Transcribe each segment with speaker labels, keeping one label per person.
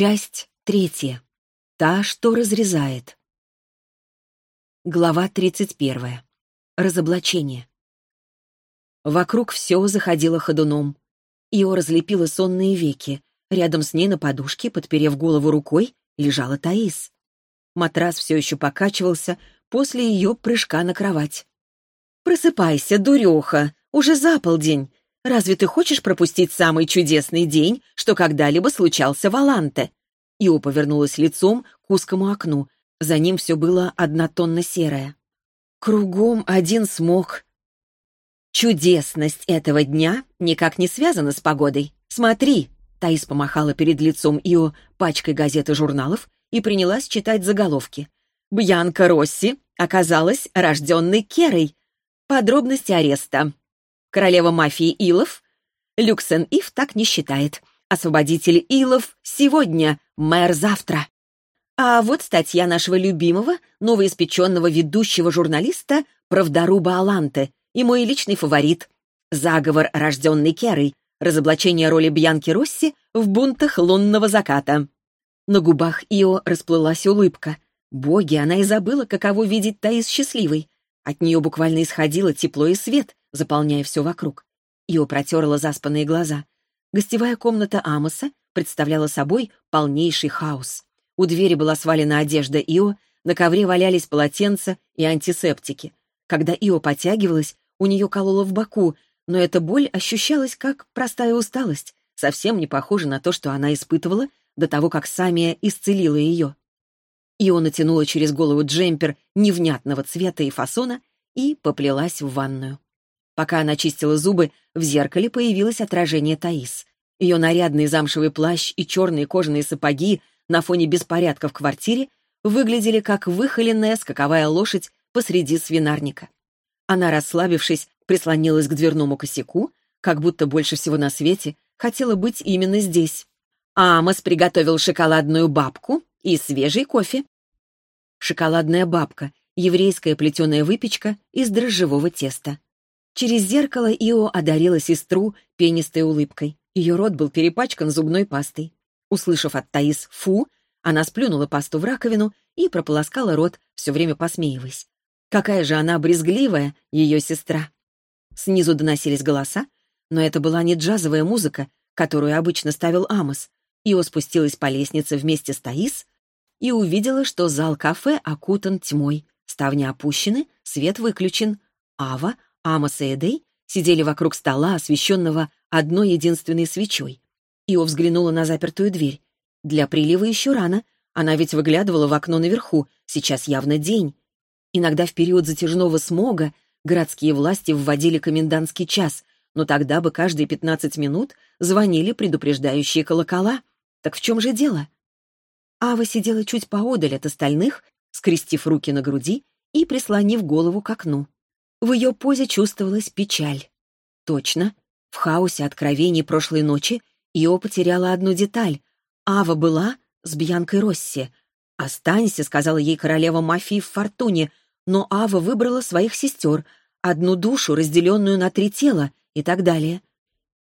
Speaker 1: Часть третья. Та, что разрезает. Глава тридцать первая. Разоблачение. Вокруг все заходило ходуном. Ио разлепила сонные веки. Рядом с ней на подушке, подперев голову рукой, лежала Таис. Матрас все еще покачивался после ее прыжка на кровать. «Просыпайся, дуреха! Уже за полдень! Разве ты хочешь пропустить самый чудесный день, что когда-либо случался в Аланте?» Ио повернулась лицом к узкому окну. За ним все было однотонно-серое. Кругом один смог. Чудесность этого дня никак не связана с погодой. Смотри, Таис помахала перед лицом Ио пачкой газет и журналов и принялась читать заголовки. Бьянка Росси оказалась рожденной Керой. Подробности ареста. Королева мафии Илов? Люксен Ив так не считает. Освободитель Илов сегодня, мэр завтра. А вот статья нашего любимого, новоиспеченного ведущего журналиста Правдаруба Аланте и мой личный фаворит. Заговор, рожденный Керой. Разоблачение роли Бьянки Росси в бунтах лунного заката. На губах Ио расплылась улыбка. Боги, она и забыла, каково видеть Таис счастливой. От нее буквально исходило тепло и свет, заполняя все вокруг. Ио протерла заспанные глаза. Гостевая комната Амоса представляла собой полнейший хаос. У двери была свалена одежда Ио, на ковре валялись полотенца и антисептики. Когда Ио потягивалась, у нее кололо в боку, но эта боль ощущалась как простая усталость, совсем не похожа на то, что она испытывала до того, как Самия исцелила ее. Ио натянула через голову джемпер невнятного цвета и фасона и поплелась в ванную. Пока она чистила зубы, в зеркале появилось отражение Таис. Ее нарядный замшевый плащ и черные кожаные сапоги на фоне беспорядка в квартире выглядели как выхоленная скаковая лошадь посреди свинарника. Она, расслабившись, прислонилась к дверному косяку, как будто больше всего на свете хотела быть именно здесь. Амос приготовил шоколадную бабку и свежий кофе. Шоколадная бабка — еврейская плетеная выпечка из дрожжевого теста. Через зеркало Ио одарила сестру пенистой улыбкой. Ее рот был перепачкан зубной пастой. Услышав от Таис «фу», она сплюнула пасту в раковину и прополоскала рот, все время посмеиваясь. Какая же она брезгливая, ее сестра. Снизу доносились голоса, но это была не джазовая музыка, которую обычно ставил Амос. Ио спустилась по лестнице вместе с Таис и увидела, что зал кафе окутан тьмой. Ставни опущены, свет выключен. Ава, Амос и Эдей сидели вокруг стола, освещенного одной единственной свечой. Ио взглянула на запертую дверь. Для прилива еще рано. Она ведь выглядывала в окно наверху. Сейчас явно день. Иногда в период затяжного смога городские власти вводили комендантский час, но тогда бы каждые 15 минут звонили предупреждающие колокола. Так в чем же дело? Ава сидела чуть поодаль от остальных, скрестив руки на груди и прислонив голову к окну. В ее позе чувствовалась печаль. Точно, в хаосе откровений прошлой ночи Ио потеряла одну деталь. Ава была с Бьянкой Росси. «Останься», — сказала ей королева мафии в Фортуне, но Ава выбрала своих сестер, одну душу, разделенную на три тела, и так далее.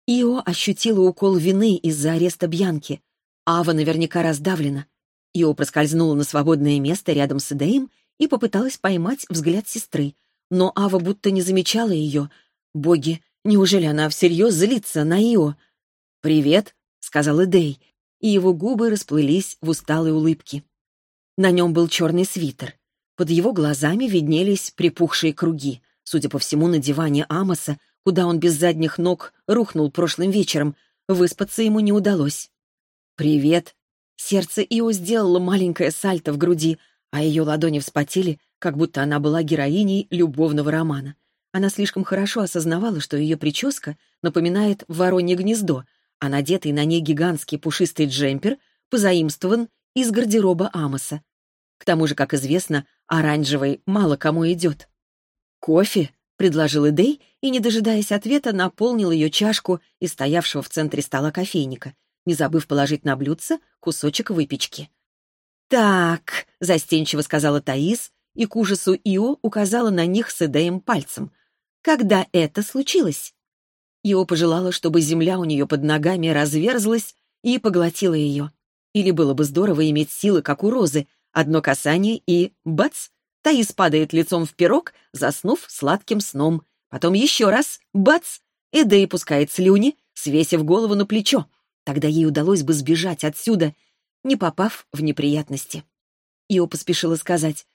Speaker 1: Ио ощутила укол вины из-за ареста Бьянки. Ава наверняка раздавлена. Ио проскользнула на свободное место рядом с Эдеем и попыталась поймать взгляд сестры. Но Ава будто не замечала ее. Боги, неужели она всерьез злится на Ио? «Привет», — сказал Эдей, и его губы расплылись в усталой улыбке. На нем был черный свитер. Под его глазами виднелись припухшие круги. Судя по всему, на диване Амоса, куда он без задних ног рухнул прошлым вечером, выспаться ему не удалось. «Привет!» Сердце Ио сделало маленькое сальто в груди, а ее ладони вспотели, как будто она была героиней любовного романа. Она слишком хорошо осознавала, что ее прическа напоминает воронье гнездо, а надетый на ней гигантский пушистый джемпер позаимствован из гардероба Амоса. К тому же, как известно, оранжевый мало кому идет. «Кофе?» — предложил Эдей и, не дожидаясь ответа, наполнил ее чашку из стоявшего в центре стола кофейника, не забыв положить на блюдце кусочек выпечки. «Так», — застенчиво сказала Таис, и к ужасу Ио указала на них с Эдеем пальцем. «Когда это случилось?» Ио пожелала, чтобы земля у нее под ногами разверзлась и поглотила ее. Или было бы здорово иметь силы, как у Розы, одно касание и — бац! Таис падает лицом в пирог, заснув сладким сном. Потом еще раз — бац! Эдей пускает слюни, свесив голову на плечо. Тогда ей удалось бы сбежать отсюда, не попав в неприятности. Ио поспешила сказать,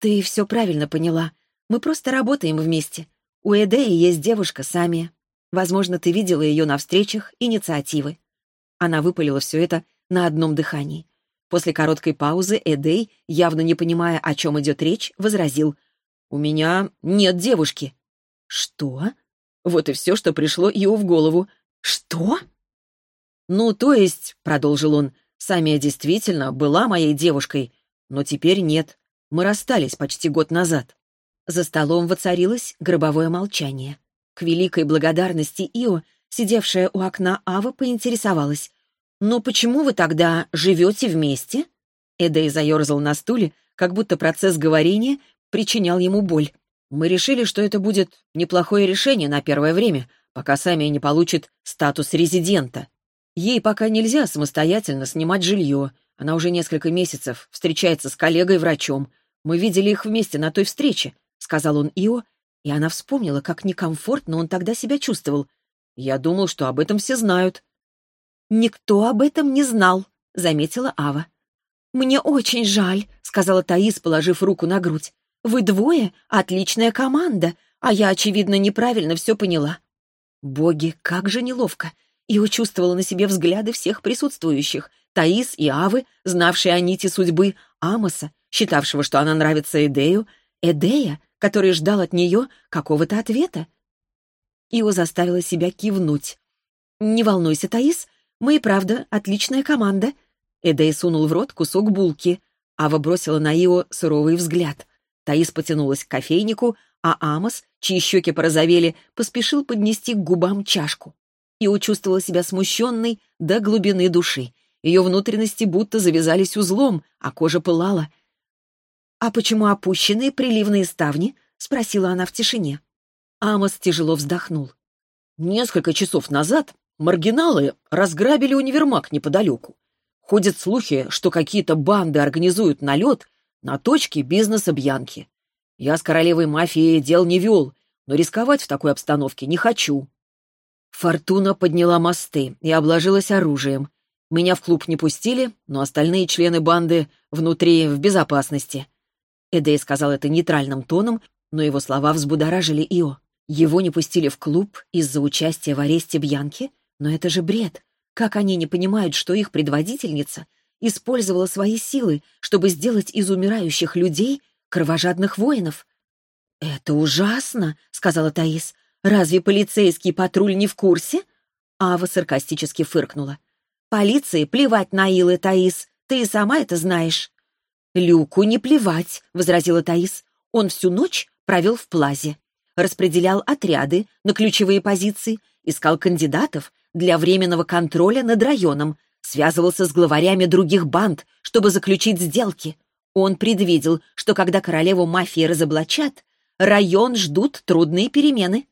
Speaker 1: «Ты все правильно поняла. Мы просто работаем вместе. У Эдеи есть девушка Самия. Возможно, ты видела ее на встречах инициативы». Она выпалила все это на одном дыхании. После короткой паузы Эдей, явно не понимая, о чем идет речь, возразил, «У меня нет девушки». «Что?» Вот и все, что пришло Ио в голову. «Что?» «Ну, то есть», — продолжил он, — «Самия действительно была моей девушкой, но теперь нет. Мы расстались почти год назад». За столом воцарилось гробовое молчание. К великой благодарности Ио, сидевшая у окна Ава, поинтересовалась. «Но почему вы тогда живете вместе?» Эдей заерзал на стуле, как будто процесс говорения причинял ему боль. «Мы решили, что это будет неплохое решение на первое время, пока Самия не получит статус резидента. Ей пока нельзя самостоятельно снимать жилье, она уже несколько месяцев встречается с коллегой-врачом. Мы видели их вместе на той встрече», — сказал он Ио, и она вспомнила, как некомфортно он тогда себя чувствовал. «Я думал, что об этом все знают». «Никто об этом не знал», — заметила Ава. «Мне очень жаль», — сказала Таис, положив руку на грудь. «Вы двое — отличная команда, а я, очевидно, неправильно все поняла». Боги, как же неловко. Ио чувствовала на себе взгляды всех присутствующих — Таис и Авы, знавшие о нити судьбы, Амоса, считавшего, что она нравится Эдею, Эдея, который ждал от нее какого-то ответа. Ио заставила себя кивнуть. «Не волнуйся, Таис, мы и правда отличная команда». Эдей сунул в рот кусок булки. Ава бросила на Ио суровый взгляд. Таис потянулась к кофейнику, а Амос, чьи щеки порозовели, поспешил поднести к губам чашку. Ио чувствовала себя смущенной до глубины души. Ее внутренности будто завязались узлом, а кожа пылала. «А почему опущенные приливные ставни?» — спросила она в тишине. Амос тяжело вздохнул. «Несколько часов назад маргиналы разграбили универмаг неподалеку. Ходят слухи, что какие-то банды организуют налет на точке бизнеса Бьянки. Я с королевой мафией дел не вел, но рисковать в такой обстановке не хочу». Фортуна подняла мосты и обложилась оружием. Меня в клуб не пустили, но остальные члены банды внутри в безопасности. Эдей сказал это нейтральным тоном, но его слова взбудоражили Ио. Его не пустили в клуб из-за участия в аресте Бьянки? Но это же бред. Как они не понимают, что их предводительница использовала свои силы, чтобы сделать из умирающих людей кровожадных воинов? «Это ужасно», — сказала Таис. «Разве полицейский патруль не в курсе?» Ава саркастически фыркнула. Полиции плевать на Илы, Таис. Ты и сама это знаешь». «Люку не плевать», — возразила Таис. «Он всю ночь провел в плазе. Распределял отряды на ключевые позиции, искал кандидатов для временного контроля над районом, связывался с главарями других банд, чтобы заключить сделки. Он предвидел, что когда королеву мафии разоблачат, район ждут трудные перемены.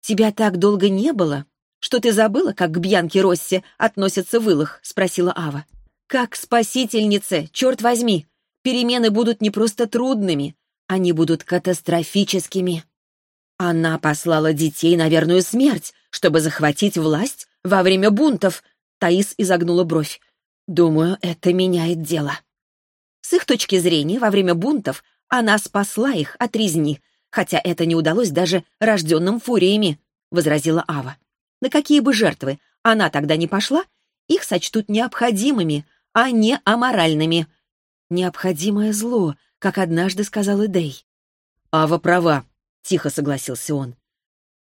Speaker 1: «Тебя так долго не было, «Что ты забыла, как к Бьянке Росси относятся в Илах?» — спросила Ава. «Как спасительнице, черт возьми! Перемены будут не просто трудными, они будут катастрофическими. Она послала детей на верную смерть, чтобы захватить власть во время бунтов». Таис изогнула бровь. «Думаю, это меняет дело». С их точки зрения, во время бунтов она спасла их от резни, хотя это не удалось даже рожденным фуриями, — возразила Ава. На какие бы жертвы она тогда не пошла, их сочтут необходимыми, а не аморальными. Необходимое зло, как однажды сказал Эдей. «Ава права», — тихо согласился он.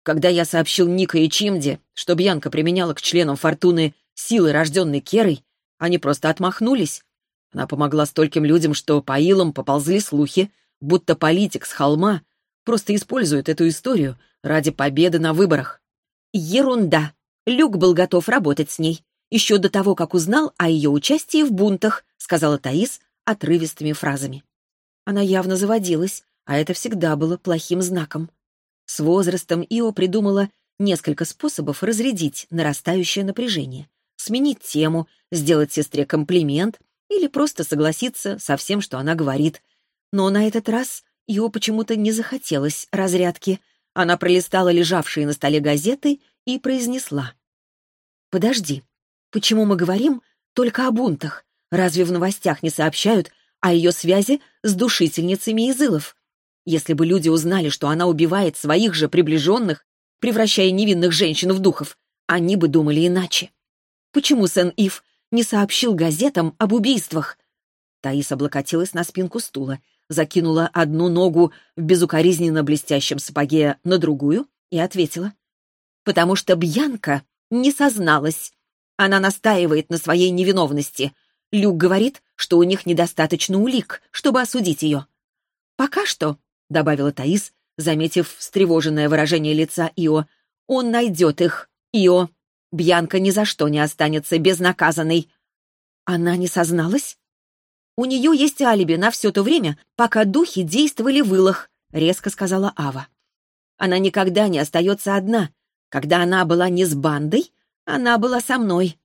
Speaker 1: Когда я сообщил Ника и Чимде, что Бьянка применяла к членам Фортуны силы, рожденной Керой, они просто отмахнулись. Она помогла стольким людям, что по илам поползли слухи, будто политик с холма просто использует эту историю ради победы на выборах. Ерунда. Люк был готов работать с ней. Еще до того, как узнал о ее участии в бунтах, сказала Таис отрывистыми фразами. Она явно заводилась, а это всегда было плохим знаком. С возрастом Ио придумала несколько способов разрядить нарастающее напряжение. сменить тему, сделать сестре комплимент или просто согласиться со всем, что она говорит. Но на этот раз Ио почему-то не захотелось разрядки. Она пролистала лежавшие на столе газеты и произнесла. «Подожди, почему мы говорим только о бунтах? Разве в новостях не сообщают о ее связи с душительницами Изылов? Если бы люди узнали, что она убивает своих же приближенных, превращая невинных женщин в духов, они бы думали иначе. Почему Сен-Ив не сообщил газетам об убийствах? Таис облокотилась на спинку стула, закинула одну ногу в безукоризненно блестящем сапоге на другую и ответила. «Потому что Бьянка не созналась. Она настаивает на своей невиновности. Люк говорит, что у них недостаточно улик, чтобы осудить ее. «Пока что», — добавила Таис, заметив встревоженное выражение лица Ио, — «он найдет их, Ио. Бьянка ни за что не останется безнаказанной». Она не созналась? «У нее есть алиби на все то время, пока духи действовали в илах», — резко сказала Ава. «Она никогда не остается одна. Когда она была не с бандой, она была со мной.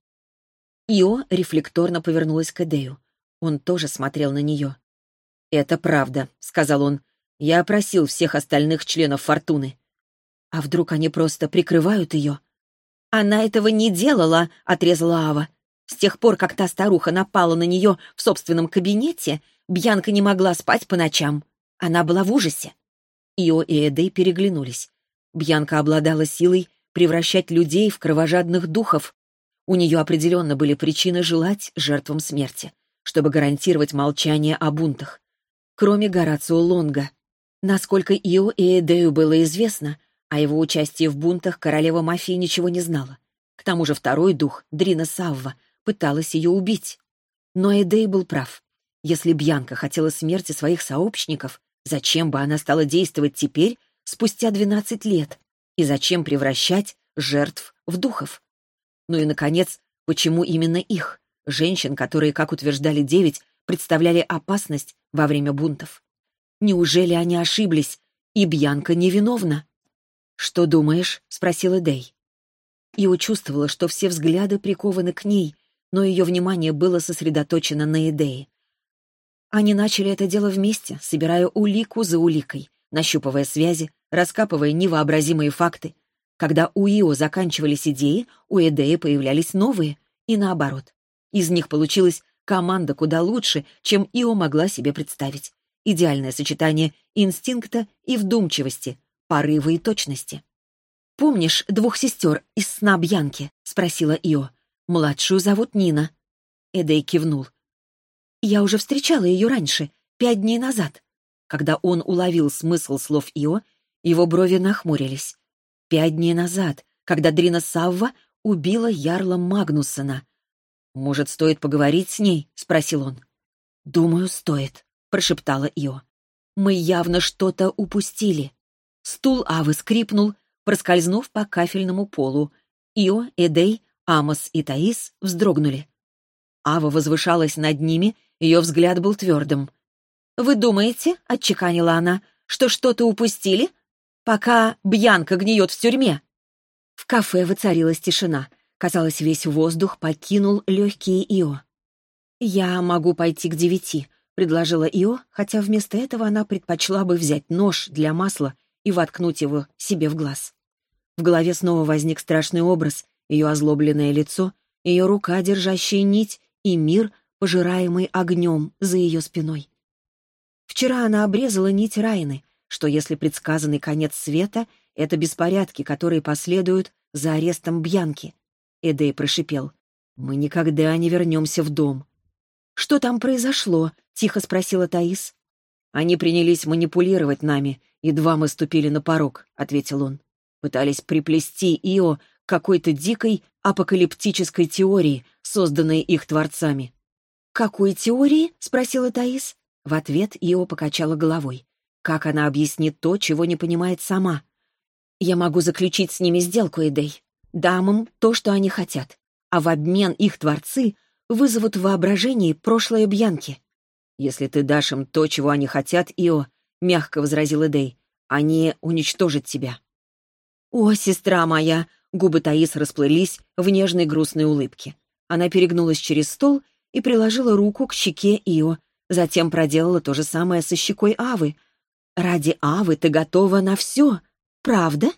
Speaker 1: Ио рефлекторно повернулась к Эдею. Он тоже смотрел на нее. «Это правда», — сказал он. «Я опросил всех остальных членов Фортуны». «А вдруг они просто прикрывают ее?» «Она этого не делала», — отрезала Ава. С тех пор, как та старуха напала на нее в собственном кабинете, Бьянка не могла спать по ночам. Она была в ужасе. Ио и Эдей переглянулись. Бьянка обладала силой превращать людей в кровожадных духов. У нее определенно были причины желать жертвам смерти, чтобы гарантировать молчание о бунтах. Кроме Горацио Лонга. Насколько Ио и Эдею было известно, о его участии в бунтах королева мафии ничего не знала. К тому же второй дух, Дрина Савва, пыталась ее убить. Но Эдей был прав. Если Бьянка хотела смерти своих сообщников, зачем бы она стала действовать теперь, спустя 12 лет? И зачем превращать жертв в духов? Ну и, наконец, почему именно их, женщин, которые, как утверждали девять, представляли опасность во время бунтов? Неужели они ошиблись, и Бьянка невиновна? «Что думаешь?» — спросила Дэй. Ио чувствовала, что все взгляды прикованы к ней, но ее внимание было сосредоточено на идее. Они начали это дело вместе, собирая улику за уликой, нащупывая связи, раскапывая невообразимые факты, когда у Ио заканчивались идеи, у Эдеи появлялись новые, и наоборот. Из них получилась команда куда лучше, чем Ио могла себе представить. Идеальное сочетание инстинкта и вдумчивости, порыва и точности. «Помнишь двух сестер из сна Бьянки?» — спросила Ио. «Младшую зовут Нина». Эдей кивнул. «Я уже встречала ее раньше, пять дней назад». Когда он уловил смысл слов Ио, его брови нахмурились. Пять дней назад, когда Дрина Савва убила Ярла Магнуссона. «Может, стоит поговорить с ней?» — спросил он. «Думаю, стоит», — прошептала Ио. «Мы явно что-то упустили». Стул Авы скрипнул, проскользнув по кафельному полу. Ио, Эдей, Амос и Таис вздрогнули. Ава возвышалась над ними, ее взгляд был твердым. «Вы думаете, — отчеканила она, — что что-то упустили? пока Бьянка гниет в тюрьме. В кафе воцарилась тишина. Казалось, весь воздух покинул легкие Ио. «Я могу пойти к девяти», — предложила Ио, хотя вместо этого она предпочла бы взять нож для масла и воткнуть его себе в глаз. В голове снова возник страшный образ, ее озлобленное лицо, ее рука, держащая нить, и мир, пожираемый огнем за ее спиной. Вчера она обрезала нить Райны, что если предсказанный конец света — это беспорядки, которые последуют за арестом Бьянки. Эдей прошипел. «Мы никогда не вернемся в дом». «Что там произошло?» — тихо спросила Таис. «Они принялись манипулировать нами, едва мы ступили на порог», — ответил он. «Пытались приплести Ио к какой-то дикой апокалиптической теории, созданной их творцами». «Какой теории?» — спросила Таис. В ответ Ио покачала головой. Как она объяснит то, чего не понимает сама? Я могу заключить с ними сделку, Эдей. Дам им то, что они хотят. А в обмен их творцы вызовут в воображении прошлое Бьянки. Если ты дашь им то, чего они хотят, Ио, — мягко возразил Эдей, — они уничтожат тебя. «О, сестра моя!» — губы Таис расплылись в нежной грустной улыбке. Она перегнулась через стол и приложила руку к щеке Ио, затем проделала то же самое со щекой Авы. «Ради Авы ты готова на все, правда?»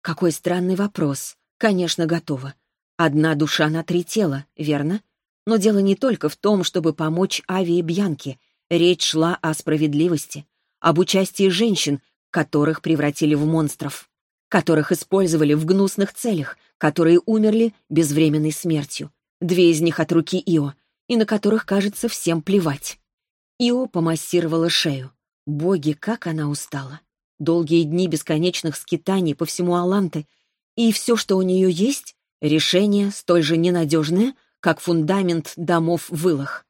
Speaker 1: Какой странный вопрос. Конечно, готова. Одна душа на три тела, верно? Но дело не только в том, чтобы помочь Аве и Бьянке. Речь шла о справедливости, об участии женщин, которых превратили в монстров, которых использовали в гнусных целях, которые умерли безвременной смертью. Две из них от руки Ио, и на которых, кажется, всем плевать. Ио помассировала шею. Боги, как она устала. Долгие дни бесконечных скитаний по всему Аланте, и все, что у нее есть, решение столь же ненадежное, как фундамент домов в Илах.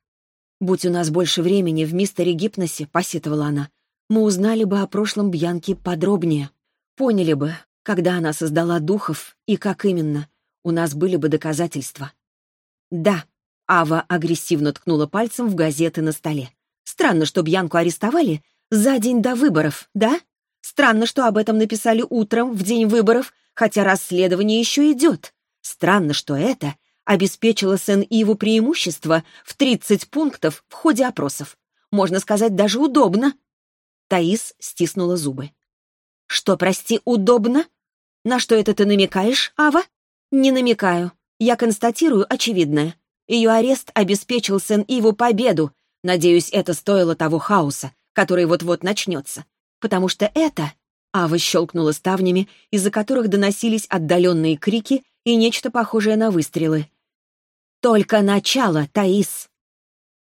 Speaker 1: «Будь у нас больше времени в мистере Гипносе», — посетовала она, «мы узнали бы о прошлом Бьянки подробнее, поняли бы, когда она создала духов и как именно, у нас были бы доказательства». «Да», — Ава агрессивно ткнула пальцем в газеты на столе. «Странно, что Бьянку арестовали за день до выборов, да? Странно, что об этом написали утром, в день выборов, хотя расследование еще идет. Странно, что это обеспечила Сен-Иву преимущество в 30 пунктов в ходе опросов. Можно сказать, даже удобно. Таис стиснула зубы. «Что, прости, удобно? На что это ты намекаешь, Ава?» «Не намекаю. Я констатирую очевидное. Ее арест обеспечил Сен-Иву победу. Надеюсь, это стоило того хаоса, который вот-вот начнется. Потому что это...» Ава щелкнула ставнями, из-за которых доносились отдаленные крики и нечто похожее на выстрелы. «Только начало, Таис!»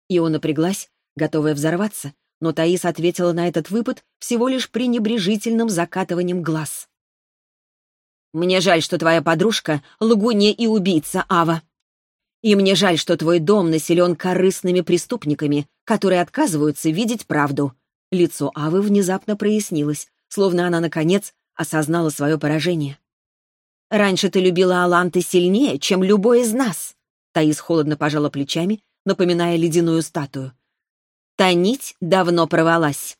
Speaker 1: Ио напряглась, готовая взорваться, но Таис ответила на этот выпад всего лишь пренебрежительным закатыванием глаз. «Мне жаль, что твоя подружка — лгунья и убийца, Ава. И мне жаль, что твой дом населен корыстными преступниками, которые отказываются видеть правду». Лицо Авы внезапно прояснилось, словно она, наконец, осознала свое поражение. «Раньше ты любила Аланты сильнее, чем любой из нас. Таис холодно пожала плечами, напоминая ледяную статую. Та нить давно провалась.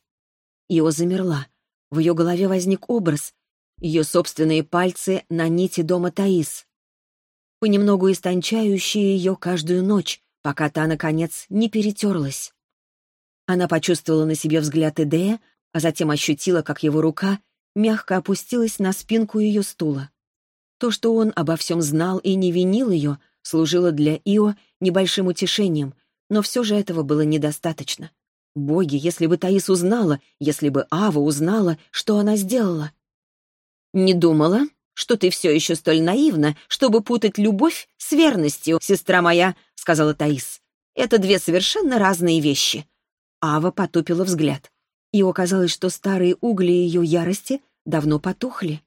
Speaker 1: Ио замерла. В ее голове возник образ. Ее собственные пальцы на нити дома Таис. Понемногу истончающие ее каждую ночь, пока та, наконец, не перетерлась. Она почувствовала на себе взгляд Эдея, а затем ощутила, как его рука мягко опустилась на спинку ее стула. То, что он обо всем знал и не винил ее, служило для Ио небольшим утешением, но все же этого было недостаточно. Боги, если бы Таис узнала, если бы Ава узнала, что она сделала. «Не думала, что ты все еще столь наивна, чтобы путать любовь с верностью, сестра моя», — сказала Таис. «Это две совершенно разные вещи». Ава потупила взгляд. И оказалось, что старые угли ее ярости давно потухли.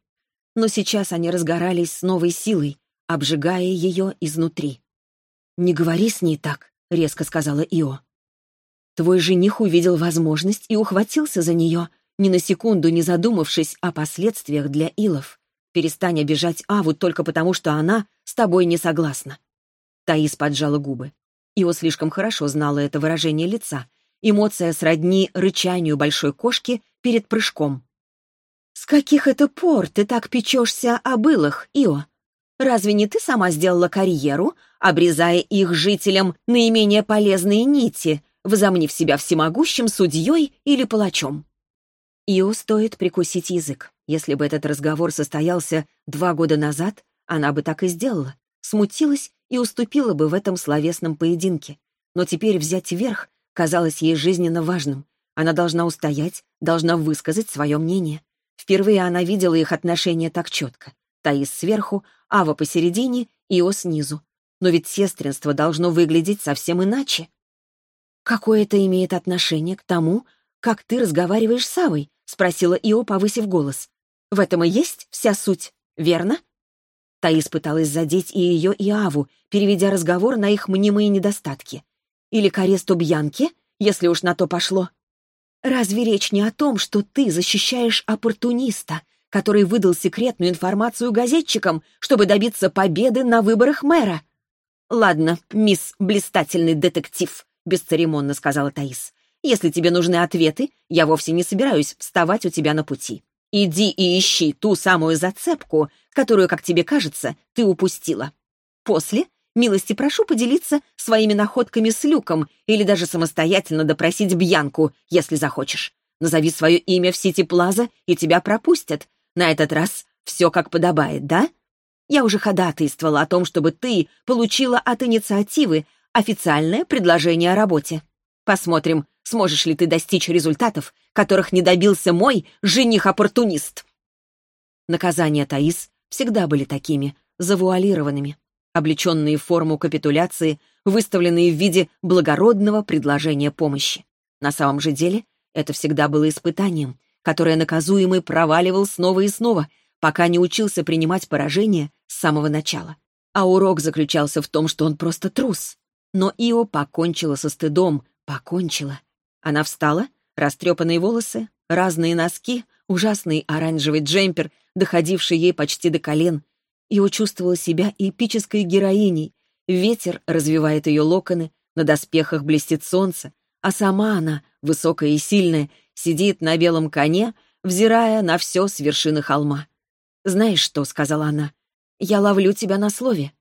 Speaker 1: Но сейчас они разгорались с новой силой, обжигая ее изнутри. «Не говори с ней так», — резко сказала Ио. «Твой жених увидел возможность и ухватился за нее, ни на секунду не задумавшись о последствиях для Илов. Перестань обижать Аву только потому, что она с тобой не согласна». Таис поджала губы. Ио слишком хорошо знала это выражение лица. Эмоция сродни рычанию большой кошки перед прыжком. «С каких это пор ты так печешься о былах, Ио?» Разве не ты сама сделала карьеру, обрезая их жителям наименее полезные нити, возомнив себя всемогущим судьей или палачом? Ио стоит прикусить язык. Если бы этот разговор состоялся два года назад, она бы так и сделала. Смутилась и уступила бы в этом словесном поединке. Но теперь взять верх казалось ей жизненно важным. Она должна устоять, должна высказать свое мнение. Впервые она видела их отношения так четко. Таис сверху, Ава посередине, Ио снизу. Но ведь сестринство должно выглядеть совсем иначе. «Какое это имеет отношение к тому, как ты разговариваешь с Авой?» — спросила Ио, повысив голос. «В этом и есть вся суть, верно?» Таис пыталась задеть и ее, и Аву, переведя разговор на их мнимые недостатки. Или к аресту Бьянки, если уж на то пошло. «Разве речь не о том, что ты защищаешь оппортуниста, который выдал секретную информацию газетчикам, чтобы добиться победы на выборах мэра. «Ладно, мисс блистательный детектив», — бесцеремонно сказала Таис. «Если тебе нужны ответы, я вовсе не собираюсь вставать у тебя на пути. Иди и ищи ту самую зацепку, которую, как тебе кажется, ты упустила. После Милости прошу поделиться своими находками с Люком или даже самостоятельно допросить Бьянку, если захочешь. Назови свое имя в Сити Плаза, и тебя пропустят. На этот раз все как подобает, да? Я уже ходатайствовала о том, чтобы ты получила от инициативы официальное предложение о работе. Посмотрим, сможешь ли ты достичь результатов, которых не добился мой жених-оппортунист. Наказания Таис всегда были такими, завуалированными, облеченные в форму капитуляции, выставленные в виде благородного предложения помощи. На самом же деле это всегда было испытанием, которое наказуемый проваливал снова и снова, пока не учился принимать поражение с самого начала. А урок заключался в том, что он просто трус. Но Ио покончила со стыдом, покончила. Она встала, растрепанные волосы, разные носки, ужасный оранжевый джемпер, доходивший ей почти до колен. Ио чувствовала себя эпической героиней. Ветер развивает ее локоны, на доспехах блестит солнце, а сама она, высокая и сильная, сидит на белом коне, взирая на все с вершины холма. «Знаешь что?» — сказала она. «Я ловлю тебя на слове».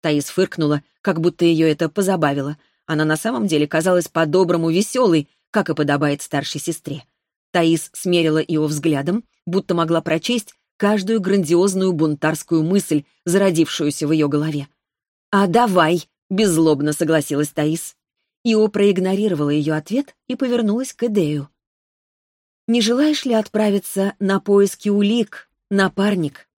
Speaker 1: Таис фыркнула, как будто ее это позабавило. Она на самом деле казалась по-доброму веселой, как и подобает старшей сестре. Таис смерила его взглядом, будто могла прочесть каждую грандиозную бунтарскую мысль, зародившуюся в ее голове. «А давай!» — беззлобно согласилась Таис. Ио проигнорировала ее ответ и повернулась к Эдею. «Не желаешь ли отправиться на поиски улик, напарник?»